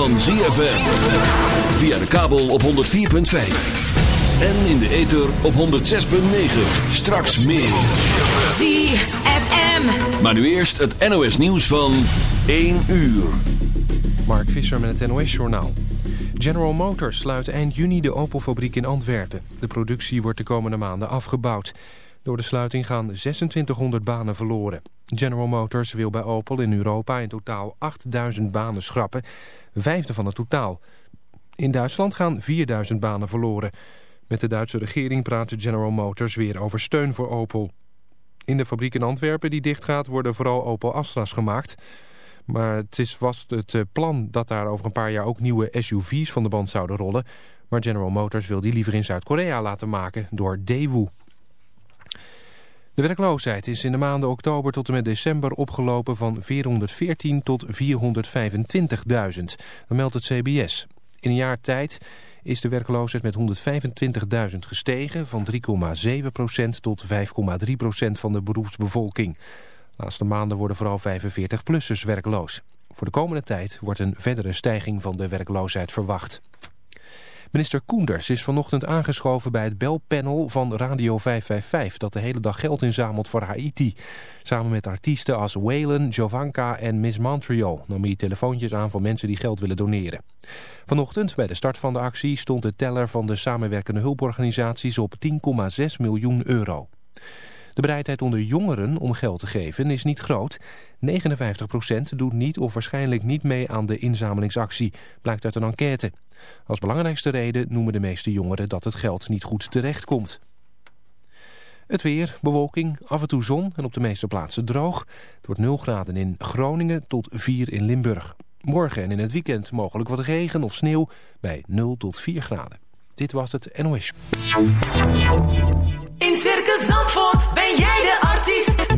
van ZFM. Via de kabel op 104.5. En in de ether op 106.9. Straks meer. ZFM. Maar nu eerst het NOS nieuws van 1 uur. Mark Visser met het NOS Journaal. General Motors sluit eind juni de Opel-fabriek in Antwerpen. De productie wordt de komende maanden afgebouwd. Door de sluiting gaan 2600 banen verloren. General Motors wil bij Opel in Europa in totaal 8000 banen schrappen. Vijfde van het totaal. In Duitsland gaan 4000 banen verloren. Met de Duitse regering praat General Motors weer over steun voor Opel. In de fabriek in Antwerpen die dichtgaat worden vooral Opel Astra's gemaakt. Maar het is vast het eh, plan dat daar over een paar jaar ook nieuwe SUV's van de band zouden rollen. Maar General Motors wil die liever in Zuid-Korea laten maken door Daewoo. De werkloosheid is in de maanden oktober tot en met december opgelopen van 414 tot 425.000. Dat meldt het CBS. In een jaar tijd is de werkloosheid met 125.000 gestegen... van 3,7% tot 5,3% van de beroepsbevolking. De laatste maanden worden vooral 45-plussers werkloos. Voor de komende tijd wordt een verdere stijging van de werkloosheid verwacht. Minister Koenders is vanochtend aangeschoven bij het belpanel van Radio 555... dat de hele dag geld inzamelt voor Haiti. Samen met artiesten als Waylon, Jovanka en Miss Montreal... nam hij telefoontjes aan van mensen die geld willen doneren. Vanochtend, bij de start van de actie... stond de teller van de samenwerkende hulporganisaties op 10,6 miljoen euro. De bereidheid onder jongeren om geld te geven is niet groot. 59% doet niet of waarschijnlijk niet mee aan de inzamelingsactie, blijkt uit een enquête. Als belangrijkste reden noemen de meeste jongeren dat het geld niet goed terechtkomt. Het weer, bewolking, af en toe zon en op de meeste plaatsen droog. Het wordt 0 graden in Groningen tot 4 in Limburg. Morgen en in het weekend mogelijk wat regen of sneeuw bij 0 tot 4 graden. Dit was het NOS. In Circus Zandvoort ben jij de artiest.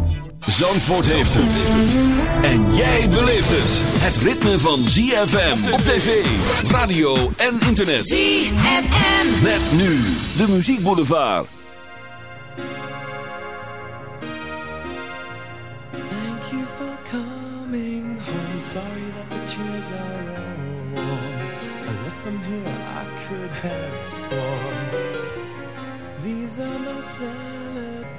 Zandvoort heeft het. En jij beleeft het. Het ritme van ZFM op tv, radio en internet. ZFM. Met nu de muziekboulevard. Thank you for coming home. Sorry that the chairs are all warm. I left them here, I could have sworn. These are my salad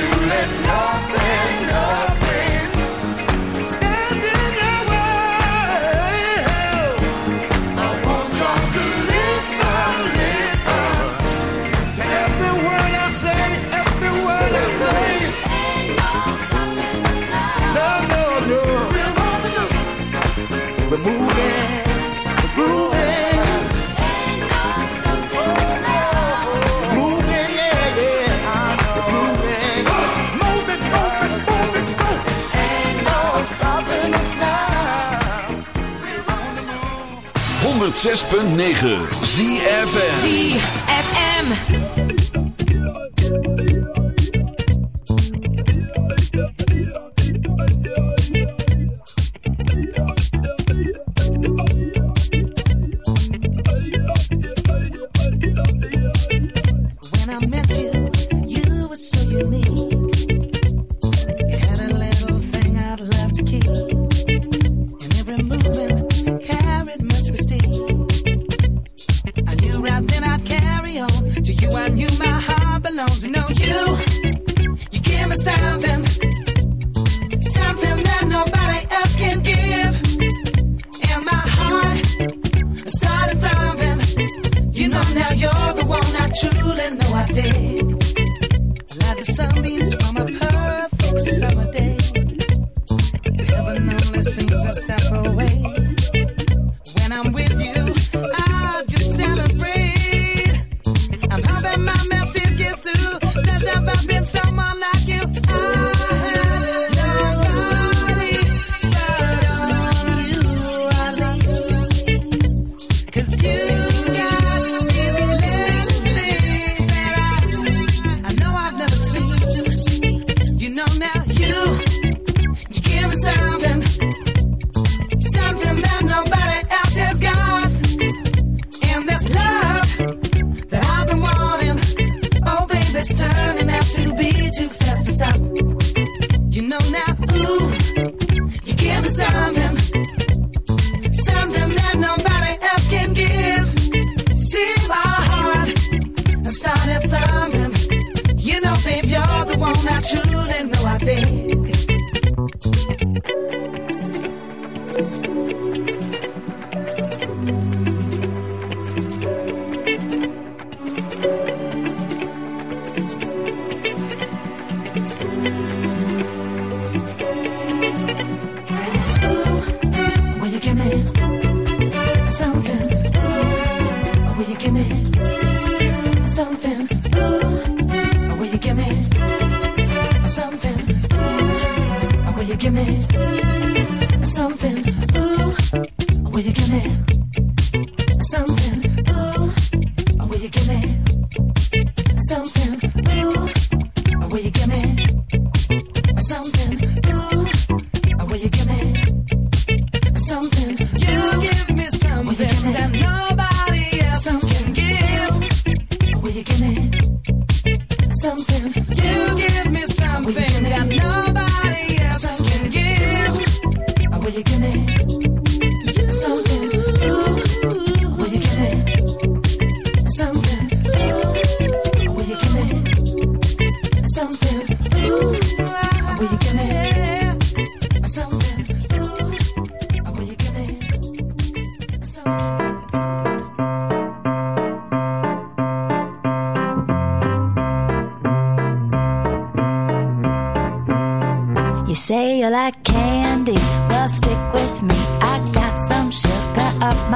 to let nothing, nothing 106.9 ZFN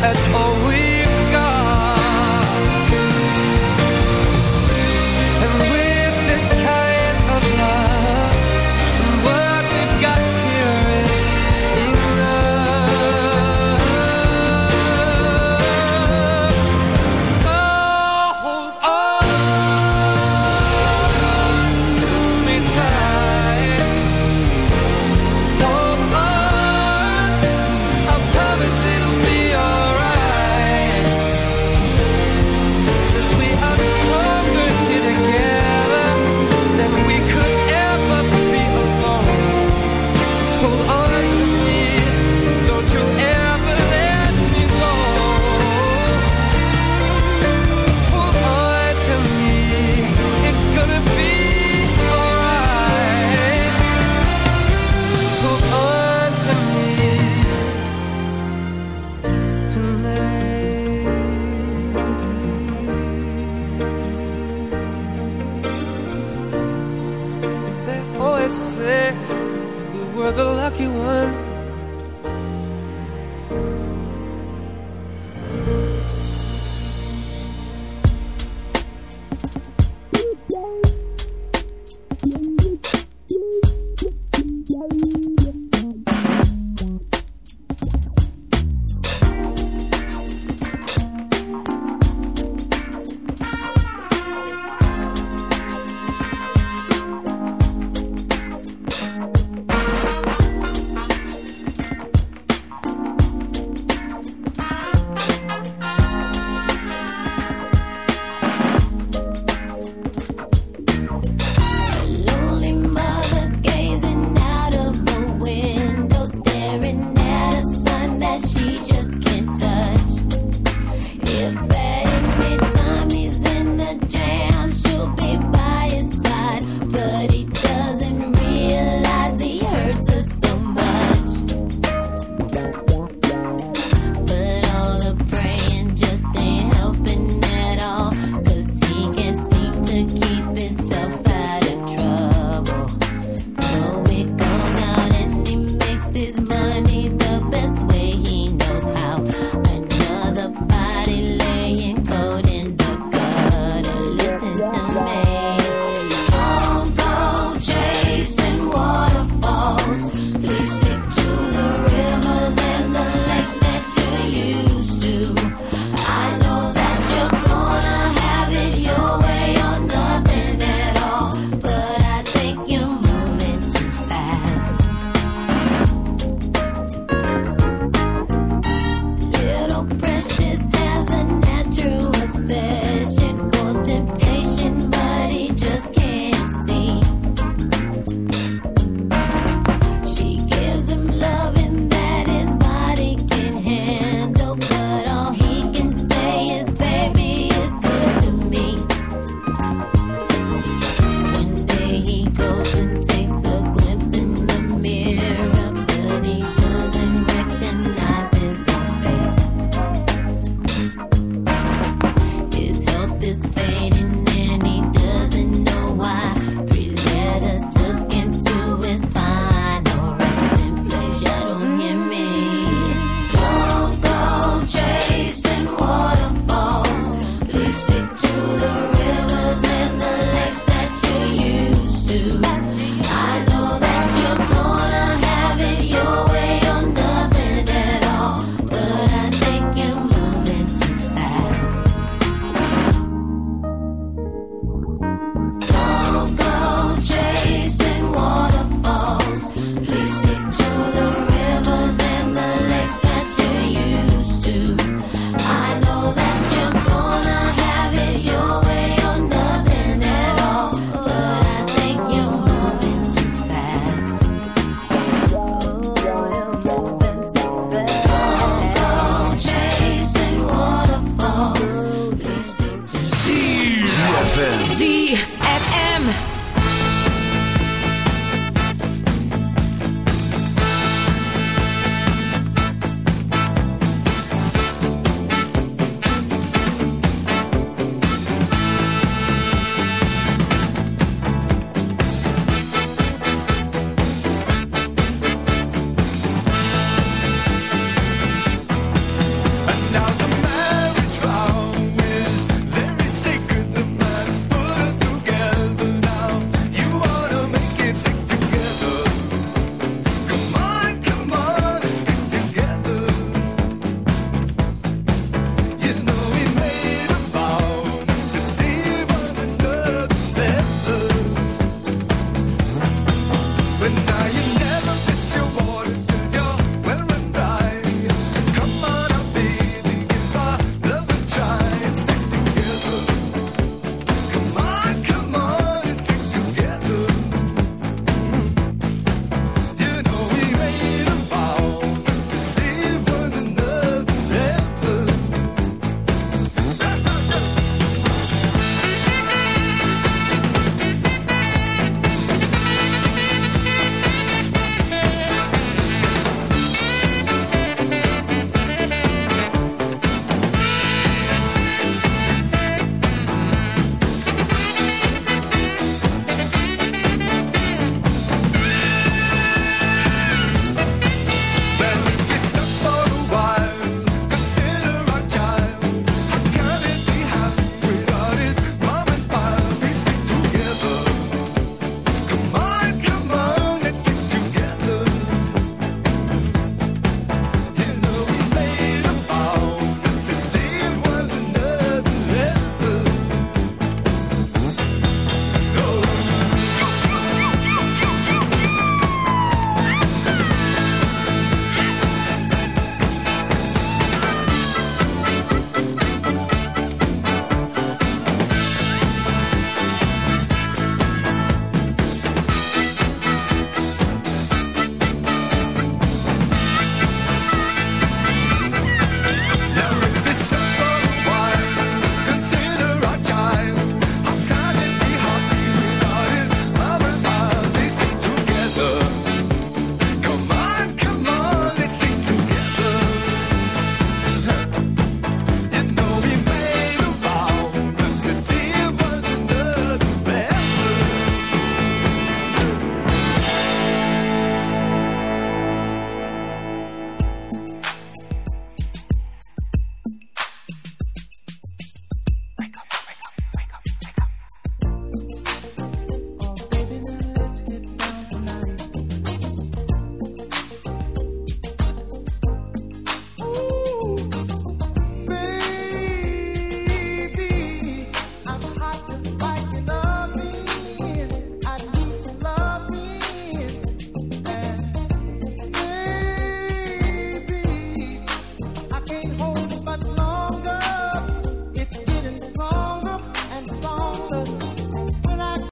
At all